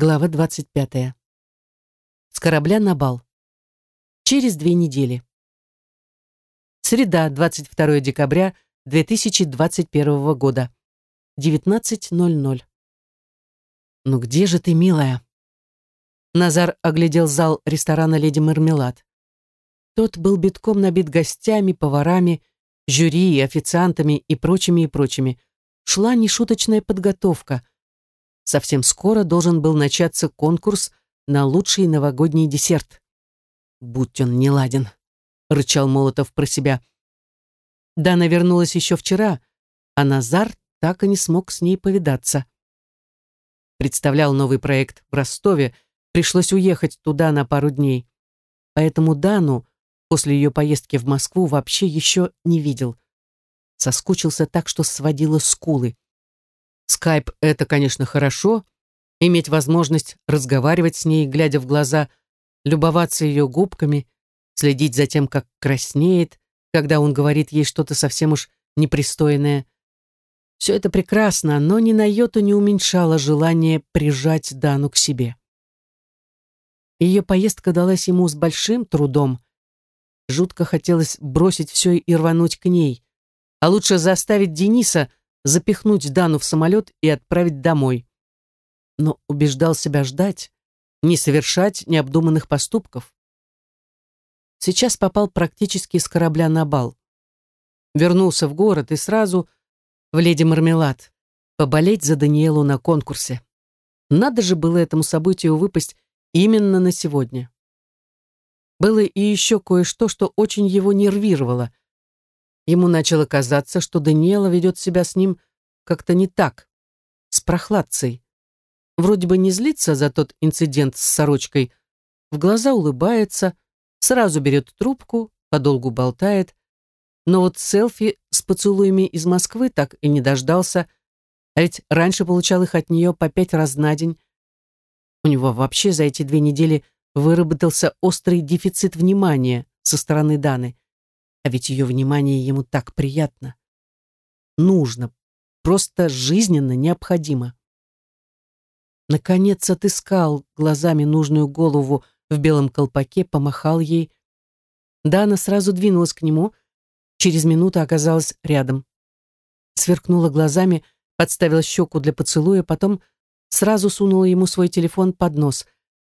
Глава 25. С корабля на бал. Через две недели. Среда, 22 декабря 2021 года. 19.00. «Ну где же ты, милая?» Назар оглядел зал ресторана «Леди Мармелад». Тот был битком набит гостями, поварами, жюри, официантами и прочими и прочими. Шла нешуточная подготовка – Совсем скоро должен был начаться конкурс на лучший новогодний десерт. «Будь он неладен», — рычал Молотов про себя. Дана вернулась еще вчера, а Назар так и не смог с ней повидаться. Представлял новый проект в Ростове, пришлось уехать туда на пару дней. Поэтому Дану после ее поездки в Москву вообще еще не видел. Соскучился так, что сводило скулы. Скайп — это, конечно, хорошо, иметь возможность разговаривать с ней, глядя в глаза, любоваться ее губками, следить за тем, как краснеет, когда он говорит ей что-то совсем уж непристойное. Все это прекрасно, но ни на йоту не уменьшало желание прижать Дану к себе. Ее поездка далась ему с большим трудом. Жутко хотелось бросить все и рвануть к ней, а лучше заставить Дениса запихнуть Дану в самолет и отправить домой. Но убеждал себя ждать, не совершать необдуманных поступков. Сейчас попал практически с корабля на бал. Вернулся в город и сразу в «Леди Мармелад» поболеть за Даниэлу на конкурсе. Надо же было этому событию выпасть именно на сегодня. Было и еще кое-что, что очень его нервировало. Ему начало казаться, что Даниэла ведет себя с ним как-то не так, с прохладцей. Вроде бы не злится за тот инцидент с сорочкой, в глаза улыбается, сразу берет трубку, подолгу болтает, но вот селфи с поцелуями из Москвы так и не дождался, а ведь раньше получал их от нее по пять раз на день. У него вообще за эти две недели выработался острый дефицит внимания со стороны Даны. А ведь ее внимание ему так приятно. Нужно, просто жизненно необходимо. Наконец отыскал глазами нужную голову в белом колпаке, помахал ей. Дана сразу двинулась к нему, через минуту оказалась рядом. Сверкнула глазами, подставила щеку для поцелуя, потом сразу сунула ему свой телефон под нос.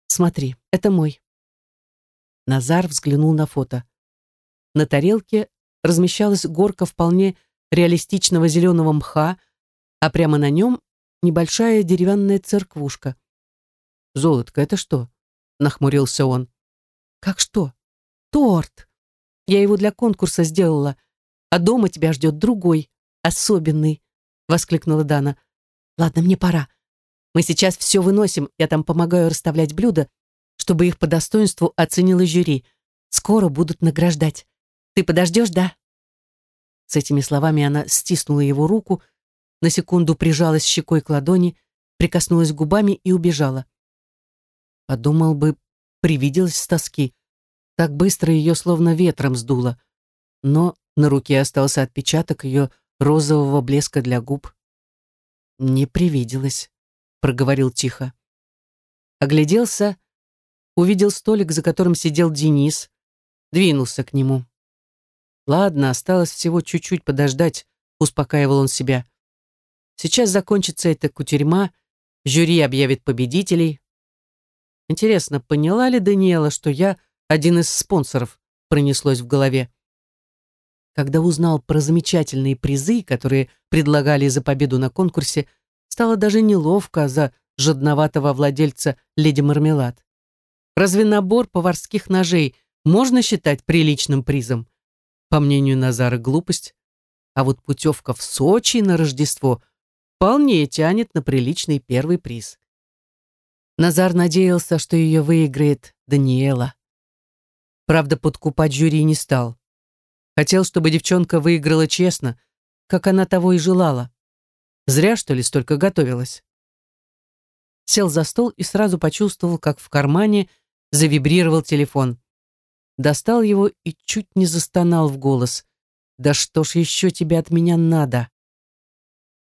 «Смотри, это мой». Назар взглянул на фото. На тарелке размещалась горка вполне реалистичного зеленого мха, а прямо на нем небольшая деревянная церквушка. «Золотко, это что?» — нахмурился он. «Как что? Торт! Я его для конкурса сделала, а дома тебя ждет другой, особенный», — воскликнула Дана. «Ладно, мне пора. Мы сейчас все выносим, я там помогаю расставлять блюда, чтобы их по достоинству оценило жюри. Скоро будут награждать. Ты подождешь, да?» С этими словами она стиснула его руку, на секунду прижалась щекой к ладони, прикоснулась губами и убежала. Подумал бы, привиделась с тоски. Так быстро ее словно ветром сдуло. Но на руке остался отпечаток ее розового блеска для губ. «Не привиделась», — проговорил тихо. Огляделся, увидел столик, за которым сидел Денис, двинулся к нему. Ладно, осталось всего чуть-чуть подождать, успокаивал он себя. Сейчас закончится эта кутерьма, жюри объявит победителей. Интересно, поняла ли Даниэла, что я один из спонсоров, пронеслось в голове. Когда узнал про замечательные призы, которые предлагали за победу на конкурсе, стало даже неловко за жадноватого владельца леди Мармелад. Разве набор поварских ножей можно считать приличным призом? По мнению Назара, глупость. А вот путевка в Сочи на Рождество вполне тянет на приличный первый приз. Назар надеялся, что ее выиграет Даниэла. Правда, подкупать жюри не стал. Хотел, чтобы девчонка выиграла честно, как она того и желала. Зря, что ли, столько готовилась. Сел за стол и сразу почувствовал, как в кармане завибрировал телефон достал его и чуть не застонал в голос. «Да что ж еще тебе от меня надо?»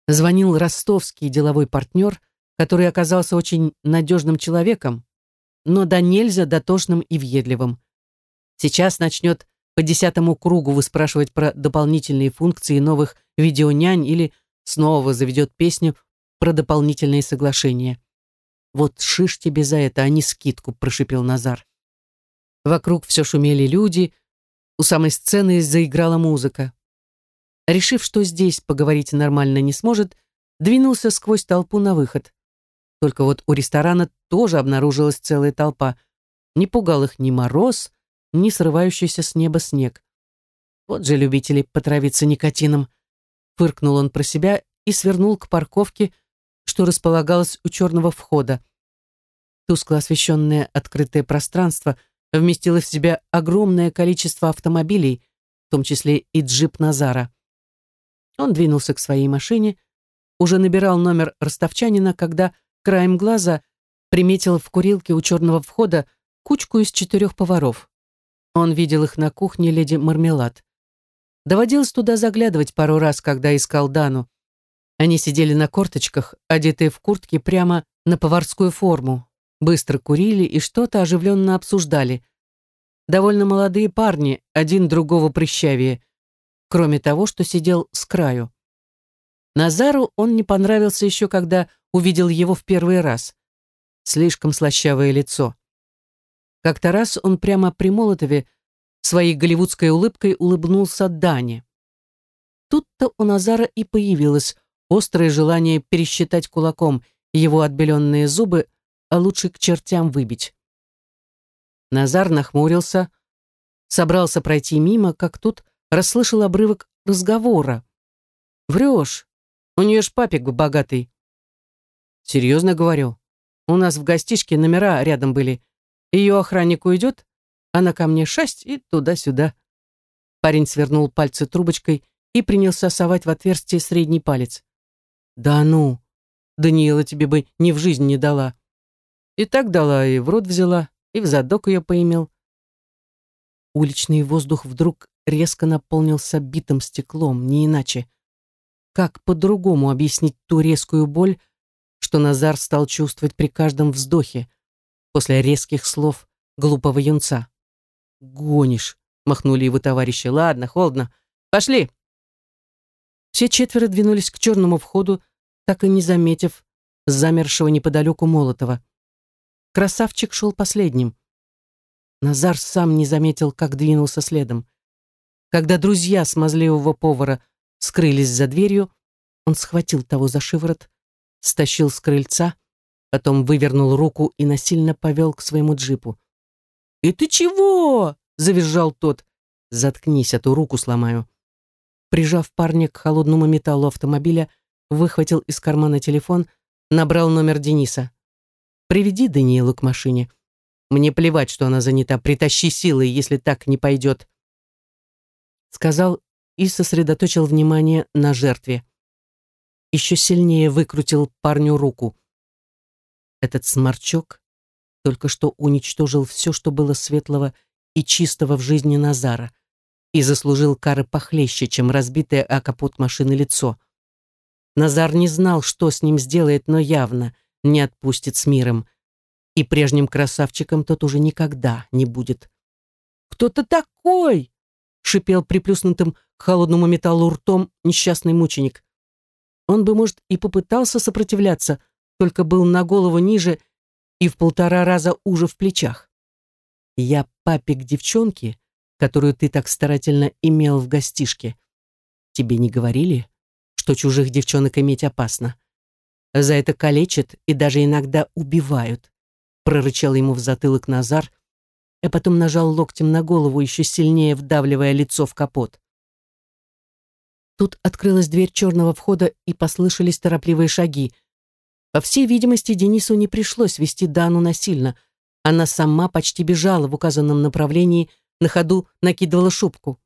Звонил ростовский деловой партнер, который оказался очень надежным человеком, но да нельзя дотошным и въедливым. Сейчас начнет по десятому кругу выспрашивать про дополнительные функции новых видеонянь или снова заведет песню про дополнительные соглашения. «Вот шиш тебе за это, а не скидку», — прошипел Назар. Вокруг все шумели люди, у самой сцены заиграла музыка. Решив, что здесь поговорить нормально не сможет, двинулся сквозь толпу на выход. Только вот у ресторана тоже обнаружилась целая толпа. Не пугал их ни мороз, ни срывающийся с неба снег. Вот же любители потравиться никотином. Фыркнул он про себя и свернул к парковке, что располагалось у черного входа. Тускло освещенное открытое пространство вместило в себя огромное количество автомобилей, в том числе и джип Назара. Он двинулся к своей машине, уже набирал номер ростовчанина, когда краем глаза приметил в курилке у черного входа кучку из четырех поваров. Он видел их на кухне леди Мармелад. Доводилось туда заглядывать пару раз, когда искал Дану. Они сидели на корточках, одетые в куртки прямо на поварскую форму, быстро курили и что-то оживленно обсуждали. Довольно молодые парни, один другого прыщавее, кроме того, что сидел с краю. Назару он не понравился еще, когда увидел его в первый раз. Слишком слащавое лицо. Как-то раз он прямо при Молотове своей голливудской улыбкой улыбнулся Дане. Тут-то у Назара и появилось острое желание пересчитать кулаком его отбеленные зубы, а лучше к чертям выбить. Назар нахмурился, собрался пройти мимо, как тут расслышал обрывок разговора. «Врешь, у нее ж папик богатый». «Серьезно говорю, у нас в гостишке номера рядом были. Ее охранник уйдет, она ко мне шасть и туда-сюда». Парень свернул пальцы трубочкой и принялся совать в отверстие средний палец. «Да ну! Даниэла тебе бы ни в жизнь не дала. И так дала, и в рот взяла, и в задок ее поимел». Уличный воздух вдруг резко наполнился битым стеклом, не иначе. Как по-другому объяснить ту резкую боль, что Назар стал чувствовать при каждом вздохе после резких слов глупого юнца? «Гонишь», — махнули его товарищи. «Ладно, холодно. Пошли». Все четверо двинулись к черному входу, так и не заметив замершего неподалеку Молотова. Красавчик шел последним. Назар сам не заметил, как двинулся следом. Когда друзья смазливого повара скрылись за дверью, он схватил того за шиворот, стащил с крыльца, потом вывернул руку и насильно повел к своему джипу. «И ты чего?» — завизжал тот. «Заткнись, а то руку сломаю». Прижав парня к холодному металлу автомобиля, выхватил из кармана телефон, набрал номер Дениса. «Приведи Даниэлу к машине. Мне плевать, что она занята. Притащи силой, если так не пойдет». Сказал и сосредоточил внимание на жертве. Еще сильнее выкрутил парню руку. Этот сморчок только что уничтожил все, что было светлого и чистого в жизни Назара и заслужил кары похлеще, чем разбитое о капот машины лицо. Назар не знал, что с ним сделает, но явно не отпустит с миром. И прежним красавчиком тот уже никогда не будет. «Кто ты такой?» — шипел приплюснутым к холодному металлу ртом несчастный мученик. Он бы, может, и попытался сопротивляться, только был на голову ниже и в полтора раза уже в плечах. «Я папик девчонки, которую ты так старательно имел в гостишке. Тебе не говорили, что чужих девчонок иметь опасно? За это калечат и даже иногда убивают», прорычал ему в затылок Назар, а потом нажал локтем на голову, еще сильнее вдавливая лицо в капот. Тут открылась дверь черного входа и послышались торопливые шаги. По всей видимости, Денису не пришлось вести Дану насильно. Она сама почти бежала в указанном направлении, на ходу накидывала шубку.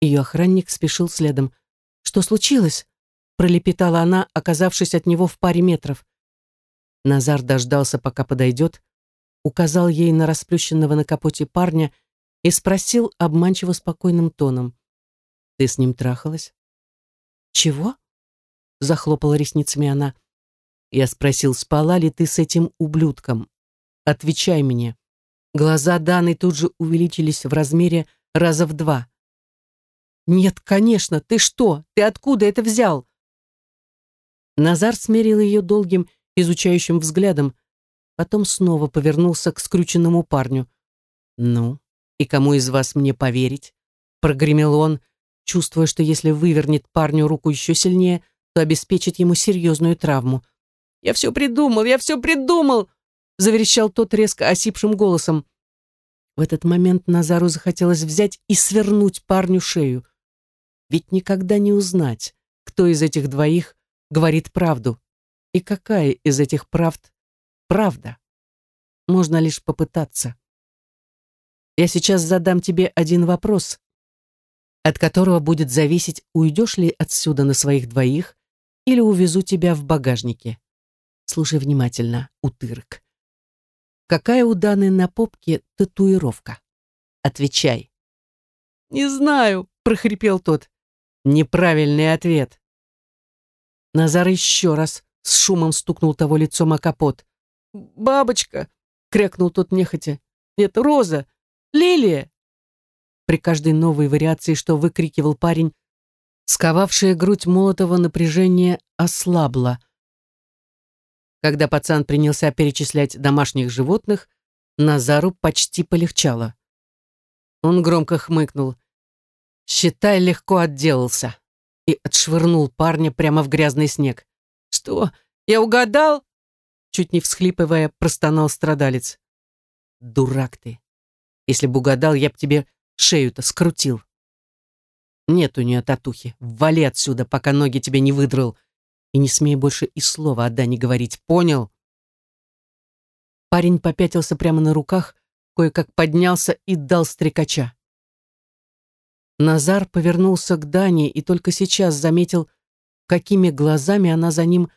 Ее охранник спешил следом. «Что случилось?» — пролепетала она, оказавшись от него в паре метров. Назар дождался, пока подойдет, указал ей на расплющенного на капоте парня и спросил обманчиво спокойным тоном. «Ты с ним трахалась?» «Чего?» — захлопала ресницами она. Я спросил, спала ли ты с этим ублюдком. Отвечай мне. Глаза Даны тут же увеличились в размере раза в два. «Нет, конечно, ты что? Ты откуда это взял?» Назар смерил ее долгим, изучающим взглядом, потом снова повернулся к скрюченному парню. «Ну, и кому из вас мне поверить?» Прогремел он, чувствуя, что если вывернет парню руку еще сильнее, то обеспечит ему серьезную травму. «Я все придумал, я все придумал!» заверещал тот резко осипшим голосом. В этот момент Назару захотелось взять и свернуть парню шею. Ведь никогда не узнать, кто из этих двоих говорит правду и какая из этих правд правда. Можно лишь попытаться. Я сейчас задам тебе один вопрос, от которого будет зависеть, уйдешь ли отсюда на своих двоих или увезу тебя в багажнике. Слушай внимательно, утырок. Какая у Даны на попке татуировка? Отвечай. «Не знаю», — прохрипел тот. Неправильный ответ. Назар еще раз с шумом стукнул того лицом о капот. «Бабочка!» — крякнул тот нехотя. «Нет, Роза! Лилия!» При каждой новой вариации, что выкрикивал парень, сковавшая грудь Молотова напряжение ослабло. Когда пацан принялся перечислять домашних животных, Назару почти полегчало. Он громко хмыкнул. «Считай, легко отделался» и отшвырнул парня прямо в грязный снег. «Что, я угадал?» Чуть не всхлипывая, простонал страдалец. «Дурак ты! Если бы угадал, я б тебе шею-то скрутил». «Нет у нее татухи. Вали отсюда, пока ноги тебе не выдрал», и не смей больше и слова о Дане говорить, понял?» Парень попятился прямо на руках, кое-как поднялся и дал стрекача. Назар повернулся к Дане и только сейчас заметил, какими глазами она за ним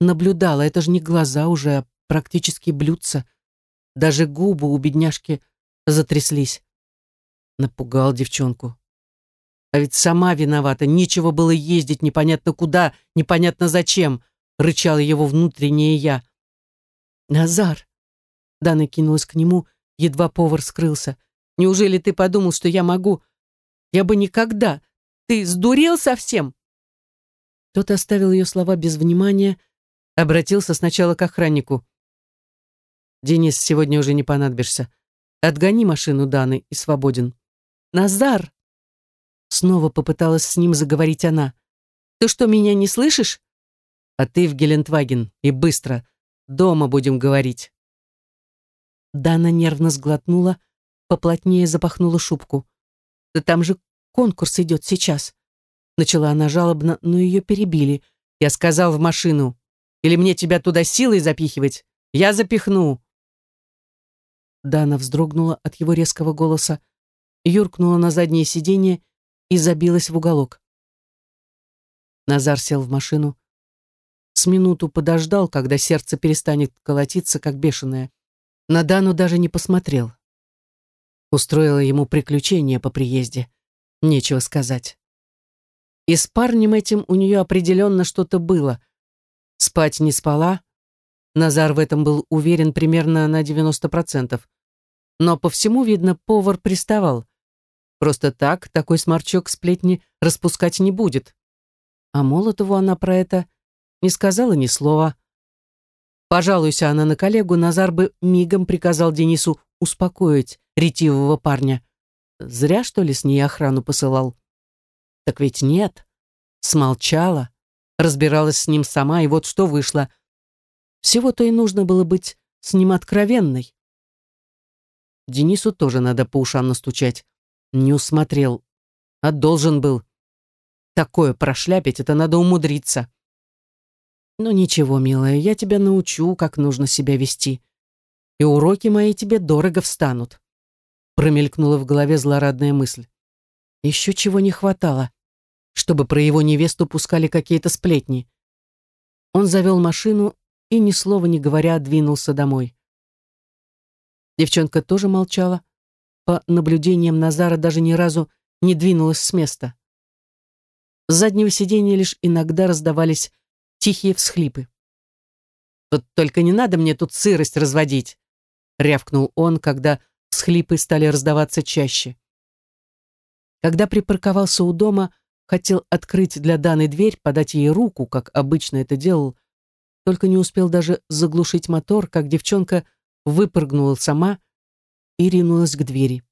наблюдала. Это же не глаза уже, а практически блюдца. Даже губы у бедняжки затряслись. Напугал девчонку. А ведь сама виновата, нечего было ездить непонятно куда, непонятно зачем, рычало его внутреннее я. «Назар!» Дана кинулась к нему, едва повар скрылся. «Неужели ты подумал, что я могу? Я бы никогда! Ты сдурел совсем?» Тот оставил ее слова без внимания, обратился сначала к охраннику. «Денис, сегодня уже не понадобишься. Отгони машину Даны и свободен». «Назар!» Снова попыталась с ним заговорить она. «Ты что, меня не слышишь?» «А ты в Гелендваген, и быстро. Дома будем говорить». Дана нервно сглотнула, поплотнее запахнула шубку. «Да там же конкурс идет сейчас». Начала она жалобно, но ее перебили. «Я сказал в машину. Или мне тебя туда силой запихивать? Я запихну». Дана вздрогнула от его резкого голоса, юркнула на заднее сиденье и забилась в уголок. Назар сел в машину. С минуту подождал, когда сердце перестанет колотиться, как бешеное. На Дану даже не посмотрел. Устроила ему приключение по приезде. Нечего сказать. И с парнем этим у нее определенно что-то было. Спать не спала. Назар в этом был уверен примерно на 90%. Но по всему, видно, повар приставал. Просто так такой сморчок сплетни распускать не будет. А Молотову она про это не сказала ни слова. Пожалуйся она на коллегу, Назар бы мигом приказал Денису успокоить ретивого парня. Зря, что ли, с ней охрану посылал? Так ведь нет. Смолчала, разбиралась с ним сама, и вот что вышло. Всего-то и нужно было быть с ним откровенной. Денису тоже надо по ушам настучать. Не усмотрел. А должен был. Такое прошляпить, это надо умудриться. Ну ничего, милая, я тебя научу, как нужно себя вести. И уроки мои тебе дорого встанут. Промелькнула в голове злорадная мысль. Еще чего не хватало, чтобы про его невесту пускали какие-то сплетни. Он завел машину и, ни слова не говоря, двинулся домой. Девчонка тоже молчала, по наблюдениям Назара даже ни разу не двинулась с места. С заднего сиденья лишь иногда раздавались тихие всхлипы. Вот только не надо мне тут сырость разводить, рявкнул он, когда схлипы стали раздаваться чаще. Когда припарковался у дома, хотел открыть для Даны дверь, подать ей руку, как обычно это делал, только не успел даже заглушить мотор, как девчонка выпрыгнула сама и ринулась к двери.